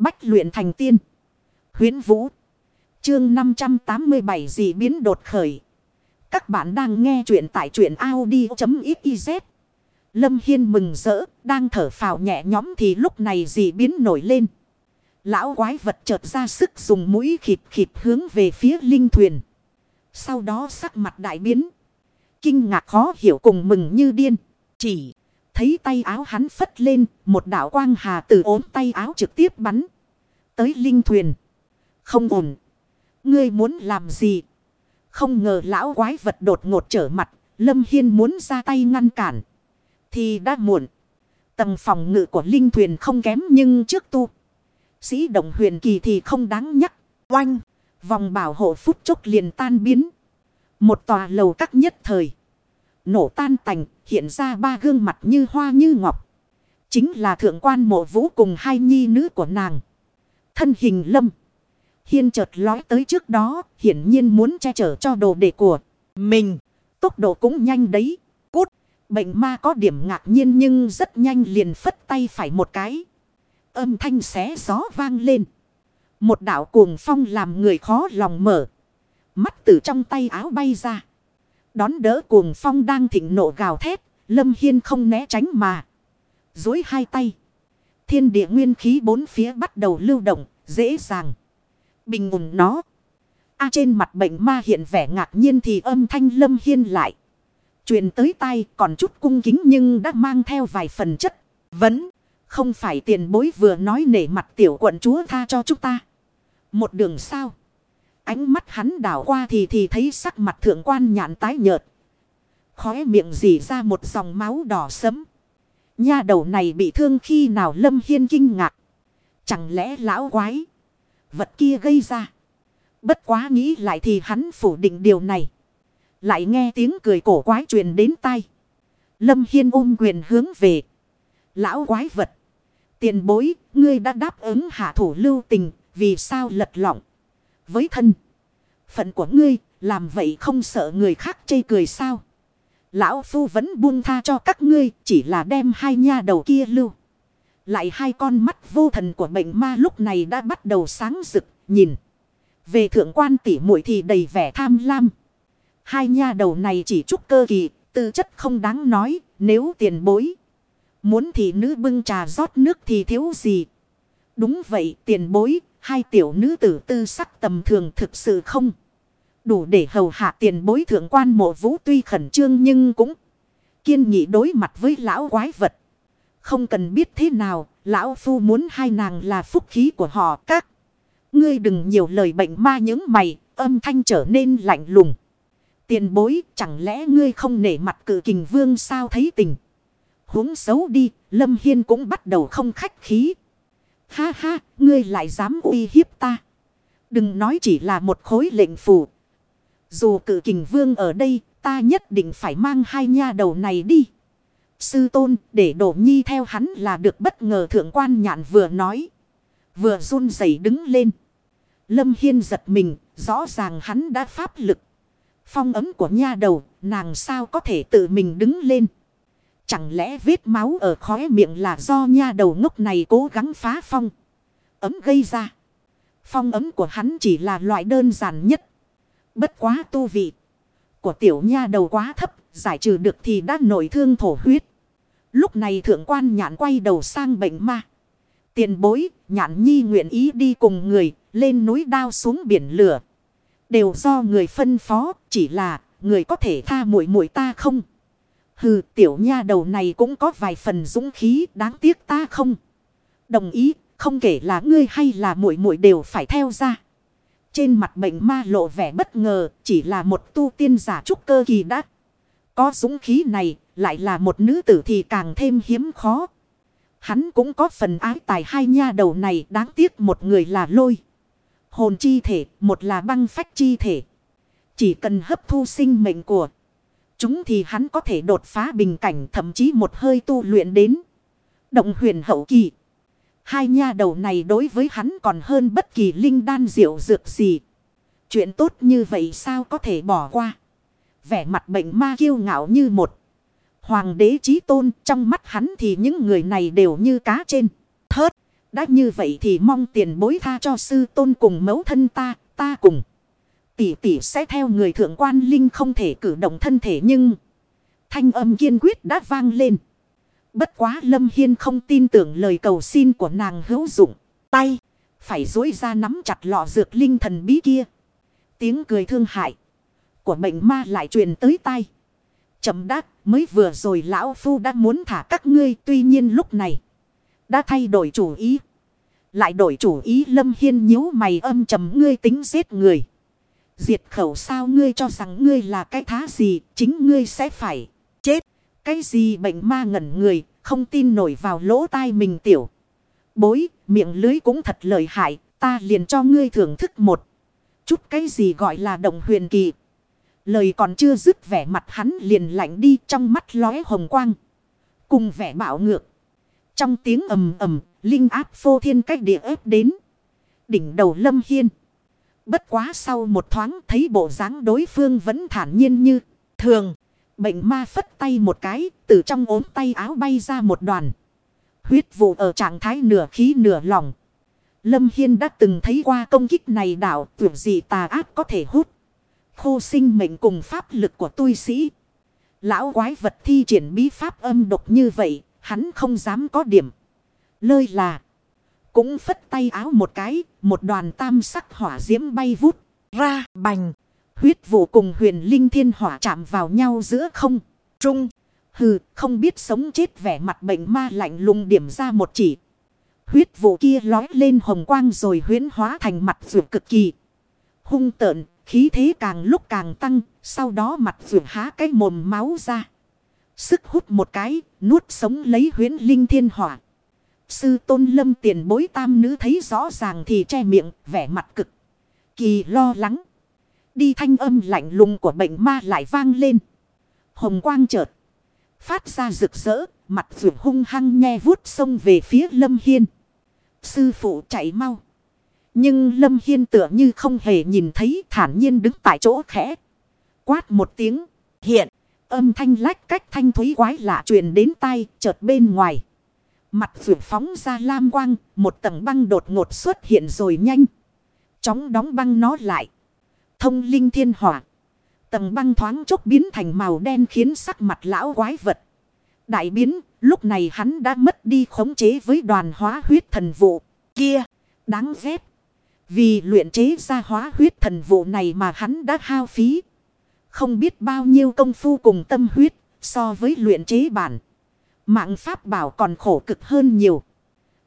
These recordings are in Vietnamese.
Bách luyện thành tiên. Huyến Vũ. Chương 587 dị biến đột khởi. Các bạn đang nghe truyện tại truyện Audi.xyz. Lâm Hiên mừng rỡ, đang thở phào nhẹ nhõm thì lúc này dị biến nổi lên. Lão quái vật chợt ra sức dùng mũi khịt khịt hướng về phía linh thuyền. Sau đó sắc mặt đại biến. Kinh ngạc khó hiểu cùng mừng như điên. Chỉ thấy tay áo hắn phất lên, một đạo quang hà từ ốm tay áo trực tiếp bắn. Tới linh thuyền. Không ổn. Ngươi muốn làm gì? Không ngờ lão quái vật đột ngột trở mặt, Lâm Hiên muốn ra tay ngăn cản. Thì đã muộn. Tầng phòng ngự của linh thuyền không kém nhưng trước tu. Sĩ động huyền kỳ thì không đáng nhắc. Oanh. Vòng bảo hộ phút chốc liền tan biến. Một tòa lầu các nhất thời. Nổ tan tành, hiện ra ba gương mặt như hoa như ngọc. Chính là thượng quan mộ vũ cùng hai nhi nữ của nàng. Thân hình lâm. Hiên chợt lói tới trước đó, hiển nhiên muốn che chở cho đồ đệ của mình. Tốc độ cũng nhanh đấy. Cút, bệnh ma có điểm ngạc nhiên nhưng rất nhanh liền phất tay phải một cái. Âm thanh xé gió vang lên. Một đạo cuồng phong làm người khó lòng mở. Mắt từ trong tay áo bay ra. Đón đỡ cuồng phong đang thịnh nộ gào thét. Lâm Hiên không né tránh mà. Dối hai tay. Thiên địa nguyên khí bốn phía bắt đầu lưu động. Dễ dàng. Bình ổn nó. A trên mặt bệnh ma hiện vẻ ngạc nhiên thì âm thanh Lâm Hiên lại. Truyền tới tay còn chút cung kính nhưng đã mang theo vài phần chất. Vấn. Không phải tiền bối vừa nói nể mặt tiểu quận chúa tha cho chúng ta. Một đường sao. Ánh mắt hắn đảo qua thì thì thấy sắc mặt thượng quan nhạn tái nhợt. Khóe miệng dì ra một dòng máu đỏ sấm. Nha đầu này bị thương khi nào lâm hiên kinh ngạc. Chẳng lẽ lão quái. Vật kia gây ra. Bất quá nghĩ lại thì hắn phủ định điều này. Lại nghe tiếng cười cổ quái truyền đến tai. Lâm Hiên ôm quyền hướng về. Lão quái vật. Tiền bối, ngươi đã đáp ứng hạ thủ lưu tình, vì sao lật lọng. Với thân, phận của ngươi, làm vậy không sợ người khác chê cười sao? Lão Phu vẫn buông tha cho các ngươi, chỉ là đem hai nha đầu kia lưu. Lại hai con mắt vô thần của bệnh ma lúc này đã bắt đầu sáng rực, nhìn. Về thượng quan tỷ muội thì đầy vẻ tham lam. Hai nha đầu này chỉ chút cơ kỳ, tư chất không đáng nói, nếu tiền bối. Muốn thì nữ bưng trà rót nước thì thiếu gì. Đúng vậy tiền bối, hai tiểu nữ tử tư sắc tầm thường thực sự không. Đủ để hầu hạ tiền bối thượng quan mộ vũ tuy khẩn trương nhưng cũng kiên nghị đối mặt với lão quái vật. Không cần biết thế nào, lão phu muốn hai nàng là phúc khí của họ các. Ngươi đừng nhiều lời bệnh ma những mày, âm thanh trở nên lạnh lùng. Tiền bối, chẳng lẽ ngươi không nể mặt cự kình vương sao thấy tình huống xấu đi, Lâm Hiên cũng bắt đầu không khách khí. Ha ha, ngươi lại dám uy hiếp ta. Đừng nói chỉ là một khối lệnh phù. Dù cử kình vương ở đây, ta nhất định phải mang hai nha đầu này đi. Sư tôn, để đổ nhi theo hắn là được bất ngờ thượng quan nhạn vừa nói. Vừa run rẩy đứng lên. Lâm Hiên giật mình, rõ ràng hắn đã pháp lực. Phong ấm của nha đầu, nàng sao có thể tự mình đứng lên. Chẳng lẽ vết máu ở khóe miệng là do nha đầu ngốc này cố gắng phá phong. Ấm gây ra. Phong ấm của hắn chỉ là loại đơn giản nhất. Bất quá tu vị. Của tiểu nha đầu quá thấp. Giải trừ được thì đã nổi thương thổ huyết. Lúc này thượng quan nhạn quay đầu sang bệnh ma. Tiền bối, nhạn nhi nguyện ý đi cùng người, lên núi đao xuống biển lửa. Đều do người phân phó, chỉ là người có thể tha muội muội ta không? Hừ, tiểu nha đầu này cũng có vài phần dũng khí, đáng tiếc ta không. Đồng ý, không kể là ngươi hay là muội muội đều phải theo ra. Trên mặt bệnh ma lộ vẻ bất ngờ, chỉ là một tu tiên giả trúc cơ kỳ đã. Có dũng khí này, lại là một nữ tử thì càng thêm hiếm khó. Hắn cũng có phần ái tài hai nha đầu này, đáng tiếc một người là lôi. Hồn chi thể, một là băng phách chi thể. Chỉ cần hấp thu sinh mệnh của chúng thì hắn có thể đột phá bình cảnh thậm chí một hơi tu luyện đến. Động huyền hậu kỳ. Hai nha đầu này đối với hắn còn hơn bất kỳ linh đan diệu dược gì. Chuyện tốt như vậy sao có thể bỏ qua. Vẻ mặt bệnh ma kiêu ngạo như một. Hoàng đế trí tôn trong mắt hắn thì những người này đều như cá trên. Thớt. Đã như vậy thì mong tiền bối tha cho sư tôn cùng mẫu thân ta, ta cùng. Tỷ tỷ sẽ theo người thượng quan linh không thể cử động thân thể nhưng... Thanh âm kiên quyết đã vang lên. Bất quá Lâm Hiên không tin tưởng lời cầu xin của nàng hữu dụng. Tay, phải dối ra nắm chặt lọ dược linh thần bí kia. Tiếng cười thương hại của bệnh ma lại truyền tới tai. Chậm đắc mới vừa rồi lão phu đã muốn thả các ngươi tuy nhiên lúc này đã thay đổi chủ ý. Lại đổi chủ ý Lâm Hiên nhíu mày âm trầm ngươi tính giết người. Diệt khẩu sao ngươi cho rằng ngươi là cái thá gì chính ngươi sẽ phải chết. Cái gì bệnh ma ngẩn người không tin nổi vào lỗ tai mình tiểu. Bối miệng lưới cũng thật lợi hại ta liền cho ngươi thưởng thức một chút cái gì gọi là động huyền kỳ. Lời còn chưa dứt vẻ mặt hắn liền lạnh đi trong mắt lóe hồng quang. Cùng vẻ bạo ngược. Trong tiếng ầm ầm, linh áp phô thiên cách địa ép đến. Đỉnh đầu lâm hiên. Bất quá sau một thoáng thấy bộ dáng đối phương vẫn thản nhiên như thường. Bệnh ma phất tay một cái, từ trong ốm tay áo bay ra một đoàn. Huyết vụ ở trạng thái nửa khí nửa lòng Lâm Hiên đã từng thấy qua công kích này đảo tưởng gì tà ác có thể hút. Khô sinh mệnh cùng pháp lực của tu sĩ. Lão quái vật thi triển bí pháp âm độc như vậy, hắn không dám có điểm. Lơi là. Cũng phất tay áo một cái, một đoàn tam sắc hỏa diễm bay vút ra bành. Huyết vụ cùng huyền linh thiên hỏa chạm vào nhau giữa không, trung. Hừ, không biết sống chết vẻ mặt bệnh ma lạnh lùng điểm ra một chỉ. Huyết vụ kia lói lên hồng quang rồi huyến hóa thành mặt vượt cực kỳ. Hung tợn, khí thế càng lúc càng tăng, sau đó mặt vượt há cái mồm máu ra. Sức hút một cái, nuốt sống lấy huyến linh thiên hỏa. Sư tôn lâm tiền bối tam nữ thấy rõ ràng thì che miệng, vẻ mặt cực. Kỳ lo lắng. Đi thanh âm lạnh lùng của bệnh ma lại vang lên. Hồng quang chợt. Phát ra rực rỡ, mặt vượt hung hăng nhe vuốt sông về phía lâm hiên. Sư phụ chạy mau. Nhưng lâm hiên tựa như không hề nhìn thấy thản nhiên đứng tại chỗ khẽ. Quát một tiếng. Hiện. Âm thanh lách cách thanh thúy quái lạ truyền đến tai chợt bên ngoài. Mặt vượt phóng ra lam quang, một tầng băng đột ngột xuất hiện rồi nhanh. Chóng đóng băng nó lại. Thông linh thiên hỏa. Tầng băng thoáng chốc biến thành màu đen khiến sắc mặt lão quái vật. Đại biến, lúc này hắn đã mất đi khống chế với đoàn hóa huyết thần vụ. Kia, đáng ghét. Vì luyện chế ra hóa huyết thần vụ này mà hắn đã hao phí. Không biết bao nhiêu công phu cùng tâm huyết so với luyện chế bản. Mạng pháp bảo còn khổ cực hơn nhiều.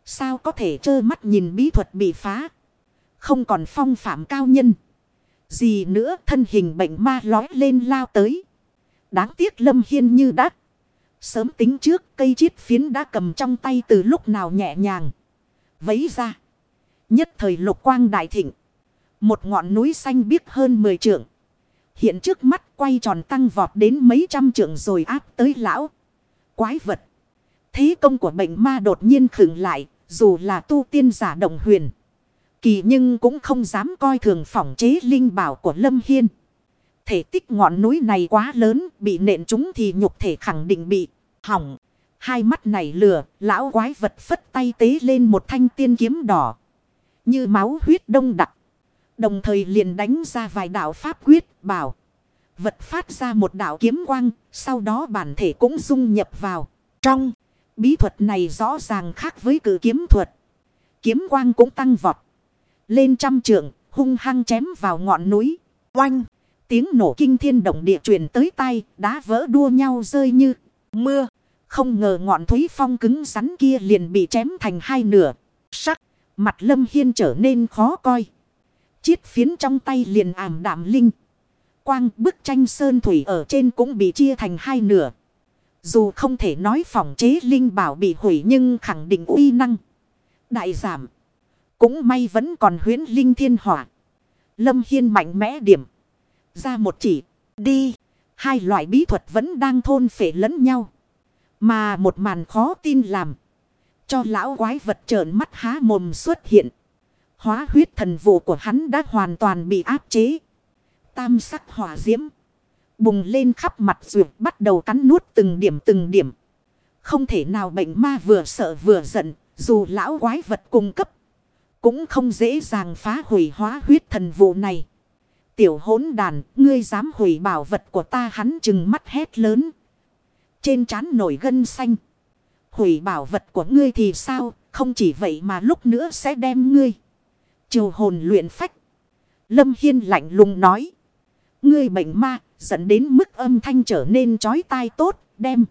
Sao có thể trơ mắt nhìn bí thuật bị phá. Không còn phong phạm cao nhân. Gì nữa thân hình bệnh ma lói lên lao tới. Đáng tiếc Lâm Hiên như đã. Sớm tính trước cây chiết phiến đã cầm trong tay từ lúc nào nhẹ nhàng. Vấy ra. Nhất thời lục quang đại thịnh. Một ngọn núi xanh biếc hơn 10 trượng. Hiện trước mắt quay tròn tăng vọt đến mấy trăm trượng rồi áp tới lão. Quái vật. Thế công của bệnh ma đột nhiên khựng lại. Dù là tu tiên giả động huyền. Kỳ nhưng cũng không dám coi thường phỏng chế linh bảo của Lâm Hiên. Thể tích ngọn núi này quá lớn. Bị nện chúng thì nhục thể khẳng định bị hỏng. Hai mắt này lừa. Lão quái vật phất tay tế lên một thanh tiên kiếm đỏ. Như máu huyết đông đặc. Đồng thời liền đánh ra vài đạo pháp quyết, bảo. Vật phát ra một đạo kiếm quang. Sau đó bản thể cũng dung nhập vào. Trong bí thuật này rõ ràng khác với cử kiếm thuật. Kiếm quang cũng tăng vọt. Lên trăm trượng, hung hăng chém vào ngọn núi. Oanh! Tiếng nổ kinh thiên động địa truyền tới tay. Đá vỡ đua nhau rơi như mưa. Không ngờ ngọn thúy phong cứng rắn kia liền bị chém thành hai nửa. Sắc! Mặt lâm hiên trở nên khó coi. Chiết phiến trong tay liền ảm đạm linh. Quang bức tranh sơn thủy ở trên cũng bị chia thành hai nửa. Dù không thể nói phòng chế linh bảo bị hủy nhưng khẳng định uy năng. Đại giảm. Cũng may vẫn còn huyến linh thiên hỏa. Lâm Hiên mạnh mẽ điểm. Ra một chỉ. Đi. Hai loại bí thuật vẫn đang thôn phệ lẫn nhau. Mà một màn khó tin làm. Cho lão quái vật trợn mắt há mồm xuất hiện. Hóa huyết thần vụ của hắn đã hoàn toàn bị áp chế. Tam sắc hỏa diễm. Bùng lên khắp mặt ruột bắt đầu cắn nuốt từng điểm từng điểm. Không thể nào bệnh ma vừa sợ vừa giận. Dù lão quái vật cung cấp. Cũng không dễ dàng phá hủy hóa huyết thần vụ này. Tiểu hỗn đàn, ngươi dám hủy bảo vật của ta hắn chừng mắt hét lớn. Trên trán nổi gân xanh. Hủy bảo vật của ngươi thì sao, không chỉ vậy mà lúc nữa sẽ đem ngươi. Triều hồn luyện phách. Lâm Hiên lạnh lùng nói. Ngươi bệnh ma, dẫn đến mức âm thanh trở nên chói tai tốt, đem.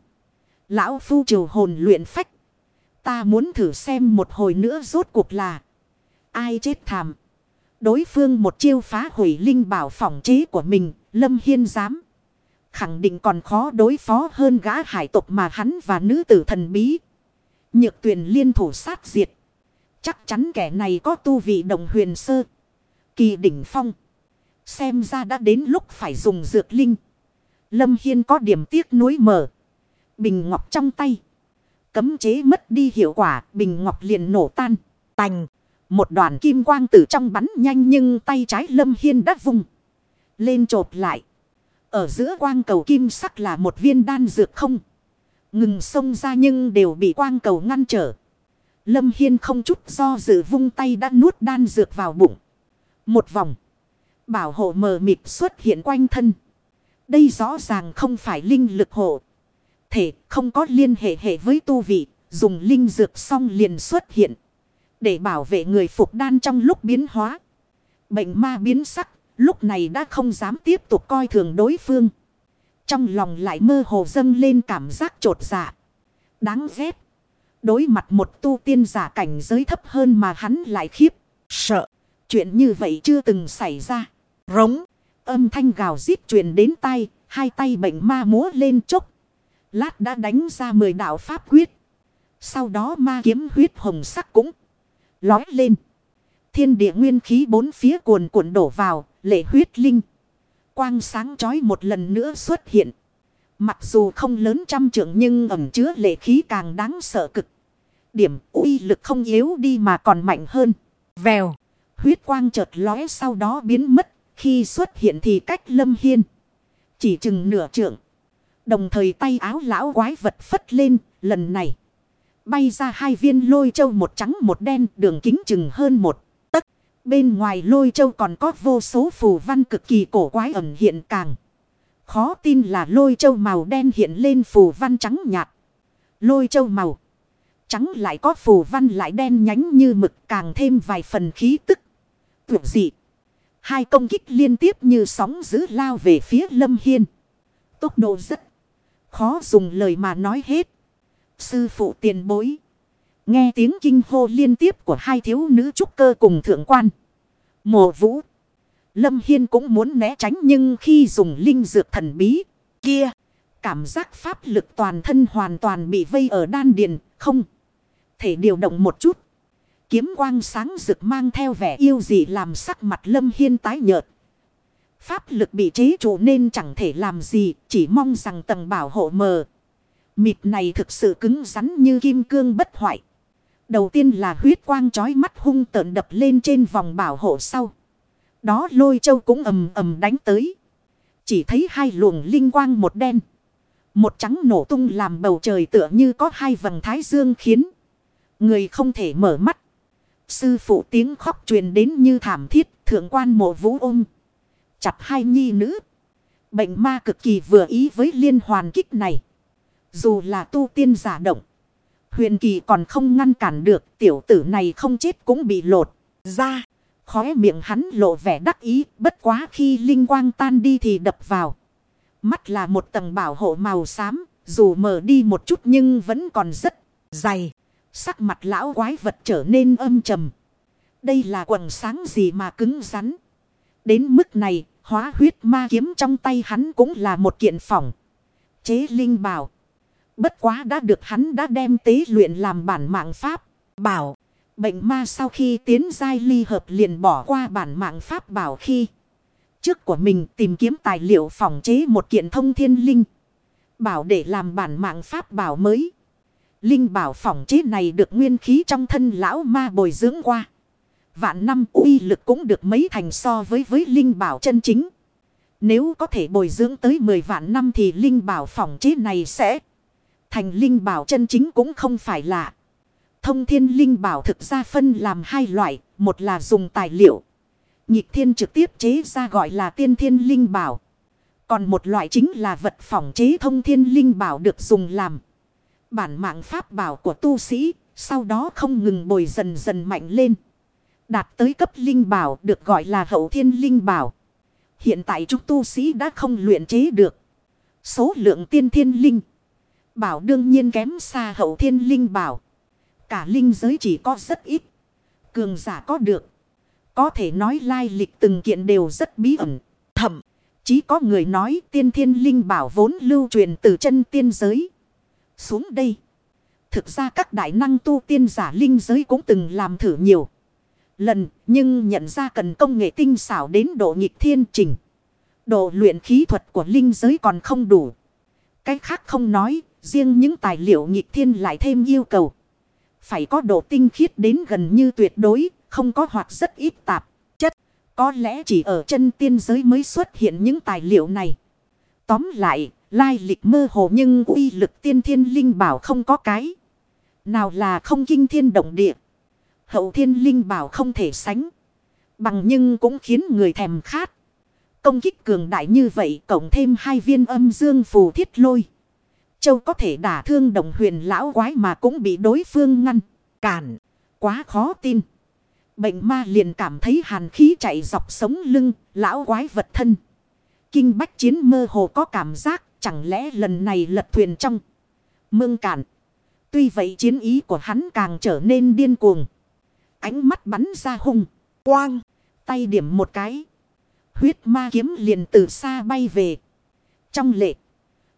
Lão phu triều hồn luyện phách. Ta muốn thử xem một hồi nữa rốt cuộc là. Ai chết thảm. Đối phương một chiêu phá hủy linh bảo phòng chế của mình, Lâm Hiên dám. Khẳng định còn khó đối phó hơn gã hải tộc mà hắn và nữ tử thần bí. Nhược tuyển liên thủ sát diệt. Chắc chắn kẻ này có tu vị đồng huyền sơ. Kỳ đỉnh phong. Xem ra đã đến lúc phải dùng dược linh. Lâm Hiên có điểm tiếc nuối mở. Bình ngọc trong tay. Cấm chế mất đi hiệu quả. Bình ngọc liền nổ tan. Tành. Một đoàn kim quang từ trong bắn nhanh nhưng tay trái Lâm Hiên đã vùng. Lên trột lại. Ở giữa quang cầu kim sắc là một viên đan dược không. Ngừng xông ra nhưng đều bị quang cầu ngăn trở. Lâm Hiên không chút do dự vung tay đã nuốt đan dược vào bụng. Một vòng. Bảo hộ mờ mịt xuất hiện quanh thân. Đây rõ ràng không phải linh lực hộ. Thể không có liên hệ hệ với tu vị. Dùng linh dược xong liền xuất hiện. Để bảo vệ người phục đan trong lúc biến hóa. Bệnh ma biến sắc. Lúc này đã không dám tiếp tục coi thường đối phương. Trong lòng lại mơ hồ dâng lên cảm giác trột dạ. Đáng ghét. Đối mặt một tu tiên giả cảnh giới thấp hơn mà hắn lại khiếp. Sợ. Chuyện như vậy chưa từng xảy ra. Rống. Âm thanh gào rít truyền đến tay. Hai tay bệnh ma múa lên chốc. Lát đã đánh ra mười đạo pháp quyết. Sau đó ma kiếm huyết hồng sắc cũng lói lên. Thiên địa nguyên khí bốn phía cuồn cuộn đổ vào, lệ huyết linh. Quang sáng chói một lần nữa xuất hiện. Mặc dù không lớn trăm trưởng nhưng ẩm chứa lệ khí càng đáng sợ cực. Điểm uy lực không yếu đi mà còn mạnh hơn. Vèo. Huyết quang chợt lóe sau đó biến mất. Khi xuất hiện thì cách lâm hiên. Chỉ chừng nửa trượng. Đồng thời tay áo lão quái vật phất lên. Lần này. Bay ra hai viên lôi châu một trắng một đen, đường kính chừng hơn một tấc. Bên ngoài lôi châu còn có vô số phù văn cực kỳ cổ quái ẩn hiện càng. Khó tin là lôi châu màu đen hiện lên phù văn trắng nhạt. Lôi châu màu trắng lại có phù văn lại đen nhánh như mực, càng thêm vài phần khí tức. Tuyệt dị. Hai công kích liên tiếp như sóng giữ lao về phía lâm hiên. Tốc độ rất khó dùng lời mà nói hết. Sư phụ tiền bối. Nghe tiếng kinh hô liên tiếp của hai thiếu nữ trúc cơ cùng thượng quan. Mộ vũ. Lâm Hiên cũng muốn né tránh nhưng khi dùng linh dược thần bí kia. Cảm giác pháp lực toàn thân hoàn toàn bị vây ở đan điền, không. Thể điều động một chút. Kiếm quang sáng rực mang theo vẻ yêu dị làm sắc mặt Lâm Hiên tái nhợt. Pháp lực bị chế trụ nên chẳng thể làm gì, chỉ mong rằng tầng bảo hộ mờ. Mịt này thực sự cứng rắn như kim cương bất hoại. Đầu tiên là huyết quang chói mắt hung tợn đập lên trên vòng bảo hộ sau. Đó lôi châu cũng ầm ầm đánh tới. Chỉ thấy hai luồng linh quang một đen. Một trắng nổ tung làm bầu trời tựa như có hai vầng thái dương khiến. Người không thể mở mắt. Sư phụ tiếng khóc truyền đến như thảm thiết, thượng quan mộ vũ ôm. Chặt hai nhi nữ. Bệnh ma cực kỳ vừa ý với liên hoàn kích này. Dù là tu tiên giả động. Huyền kỳ còn không ngăn cản được, tiểu tử này không chết cũng bị lột ra. Khóe miệng hắn lộ vẻ đắc ý, bất quá khi linh quang tan đi thì đập vào. Mắt là một tầng bảo hộ màu xám, dù mờ đi một chút nhưng vẫn còn rất dày. Sắc mặt lão quái vật trở nên âm trầm. Đây là quần sáng gì mà cứng rắn. Đến mức này, hóa huyết ma kiếm trong tay hắn cũng là một kiện phỏng. Chế linh bảo. Bất quá đã được hắn đã đem tế luyện làm bản mạng pháp. Bảo. Bệnh ma sau khi tiến giai ly hợp liền bỏ qua bản mạng pháp bảo khi. Trước của mình tìm kiếm tài liệu phòng chế một kiện thông thiên linh. Bảo để làm bản mạng pháp bảo mới. Linh bảo phòng chế này được nguyên khí trong thân lão ma bồi dưỡng qua. Vạn năm uy lực cũng được mấy thành so với với linh bảo chân chính. Nếu có thể bồi dưỡng tới 10 vạn năm thì linh bảo phòng chế này sẽ thành linh bảo chân chính cũng không phải lạ. Thông thiên linh bảo thực ra phân làm hai loại. Một là dùng tài liệu. Nhịp thiên trực tiếp chế ra gọi là tiên thiên linh bảo. Còn một loại chính là vật phỏng chế thông thiên linh bảo được dùng làm. Bản mạng pháp bảo của tu sĩ. Sau đó không ngừng bồi dần dần mạnh lên. Đạt tới cấp linh bảo, được gọi là hậu thiên linh bảo. Hiện tại chúng tu sĩ đã không luyện chế được. Số lượng tiên thiên linh. Bảo đương nhiên kém xa hậu thiên linh bảo. Cả linh giới chỉ có rất ít. Cường giả có được. Có thể nói lai lịch từng kiện đều rất bí ẩn. Thậm. Chỉ có người nói tiên thiên linh bảo vốn lưu truyền từ chân tiên giới. Xuống đây. Thực ra các đại năng tu tiên giả linh giới cũng từng làm thử nhiều. Lần nhưng nhận ra cần công nghệ tinh xảo đến độ nghịch thiên trình. Độ luyện khí thuật của linh giới còn không đủ. Cái khác không nói, riêng những tài liệu nghịch thiên lại thêm yêu cầu. Phải có độ tinh khiết đến gần như tuyệt đối, không có hoặc rất ít tạp, chất. Có lẽ chỉ ở chân tiên giới mới xuất hiện những tài liệu này. Tóm lại, lai lịch mơ hồ nhưng uy lực tiên thiên linh bảo không có cái. Nào là không kinh thiên động địa. Hậu thiên linh bảo không thể sánh. Bằng nhưng cũng khiến người thèm khát. Công kích cường đại như vậy cộng thêm hai viên âm dương phù thiết lôi. Châu có thể đả thương đồng huyền lão quái mà cũng bị đối phương ngăn. Cản. Quá khó tin. Bệnh ma liền cảm thấy hàn khí chạy dọc sống lưng. Lão quái vật thân. Kinh bách chiến mơ hồ có cảm giác. Chẳng lẽ lần này lật thuyền trong. Mương cản. Tuy vậy chiến ý của hắn càng trở nên điên cuồng. Ánh mắt bắn ra hung. Quang. Tay điểm một cái. Huyết ma kiếm liền từ xa bay về. Trong lệ.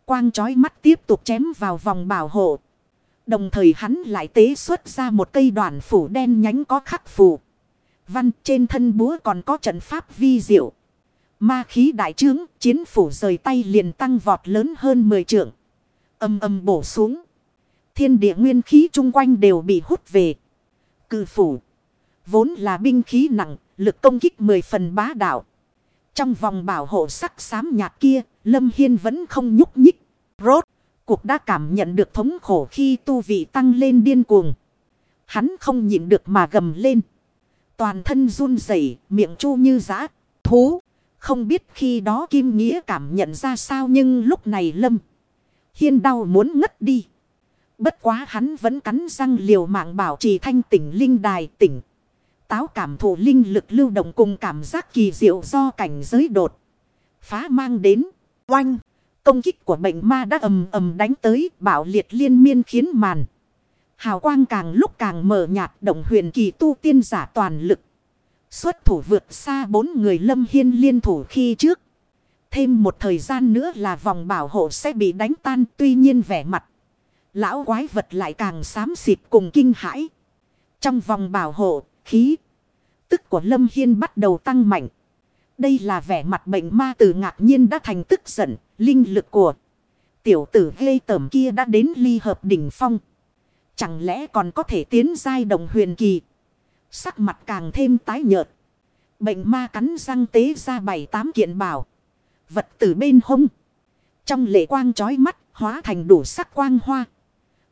Quang chói mắt tiếp tục chém vào vòng bảo hộ. Đồng thời hắn lại tế xuất ra một cây đoạn phủ đen nhánh có khắc phù. Văn trên thân búa còn có trận pháp vi diệu. Ma khí đại trướng, chiến phủ rời tay liền tăng vọt lớn hơn 10 trượng. Âm âm bổ xuống. Thiên địa nguyên khí chung quanh đều bị hút về. Cự phủ. Vốn là binh khí nặng, lực công kích 10 phần bá đạo. Trong vòng bảo hộ sắc xám nhạt kia, Lâm Hiên vẫn không nhúc nhích. Rốt, cuộc đã cảm nhận được thống khổ khi tu vị tăng lên điên cuồng. Hắn không nhịn được mà gầm lên. Toàn thân run rẩy, miệng chu như giã, thú. Không biết khi đó Kim Nghĩa cảm nhận ra sao nhưng lúc này Lâm Hiên đau muốn ngất đi. Bất quá hắn vẫn cắn răng liều mạng bảo trì thanh tỉnh linh đài tỉnh. Táo cảm thụ linh lực lưu động cùng cảm giác kỳ diệu do cảnh giới đột. Phá mang đến. Oanh. Công kích của bệnh ma đã ầm ầm đánh tới bảo liệt liên miên khiến màn. Hào quang càng lúc càng mở nhạt, động huyền kỳ tu tiên giả toàn lực. Xuất thủ vượt xa bốn người lâm hiên liên thủ khi trước. Thêm một thời gian nữa là vòng bảo hộ sẽ bị đánh tan tuy nhiên vẻ mặt. Lão quái vật lại càng xám xịt cùng kinh hãi. Trong vòng bảo hộ, khí tức của Lâm Hiên bắt đầu tăng mạnh. Đây là vẻ mặt bệnh ma từ ngạc nhiên đã thành tức giận, linh lực của tiểu tử ghê tởm kia đã đến ly hợp đỉnh phong. Chẳng lẽ còn có thể tiến giai đồng huyền kỳ. Sắc mặt càng thêm tái nhợt. Bệnh ma cắn răng tế ra bảy tám kiện bảo. Vật từ bên hông. Trong lệ quang trói mắt hóa thành đủ sắc quang hoa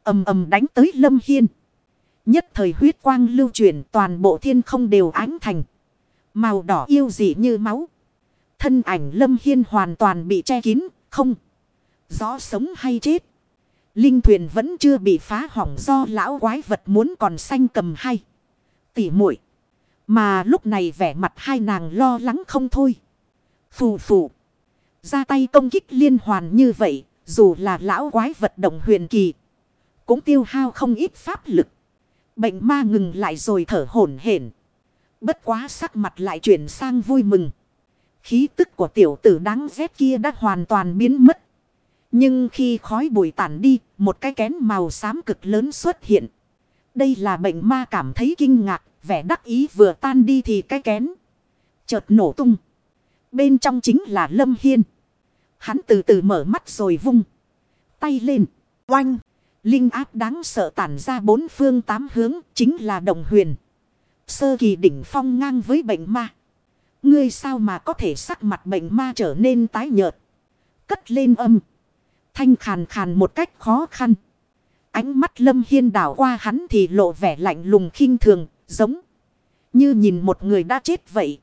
ầm ầm đánh tới Lâm Hiên. Nhất thời huyết quang lưu chuyển toàn bộ thiên không đều ánh thành. Màu đỏ yêu dị như máu. Thân ảnh Lâm Hiên hoàn toàn bị che kín, không. Rõ sống hay chết. Linh thuyền vẫn chưa bị phá hỏng do lão quái vật muốn còn xanh cầm hay. Tỉ muội Mà lúc này vẻ mặt hai nàng lo lắng không thôi. Phù phù. Ra tay công kích liên hoàn như vậy, dù là lão quái vật động huyền kỳ cũng tiêu hao không ít pháp lực. Bệnh ma ngừng lại rồi thở hổn hển. Bất quá sắc mặt lại chuyển sang vui mừng. Khí tức của tiểu tử đáng ghét kia đã hoàn toàn biến mất. Nhưng khi khói bụi tản đi, một cái kén màu xám cực lớn xuất hiện. Đây là bệnh ma cảm thấy kinh ngạc, vẻ đắc ý vừa tan đi thì cái kén. Chợt nổ tung. Bên trong chính là Lâm Hiên. Hắn từ từ mở mắt rồi vung. Tay lên. Oanh. Linh áp đáng sợ tản ra bốn phương tám hướng chính là đồng huyền. Sơ kỳ đỉnh phong ngang với bệnh ma. Ngươi sao mà có thể sắc mặt bệnh ma trở nên tái nhợt. Cất lên âm. Thanh khàn khàn một cách khó khăn. Ánh mắt Lâm Hiên đảo qua hắn thì lộ vẻ lạnh lùng khinh thường, giống như nhìn một người đã chết vậy.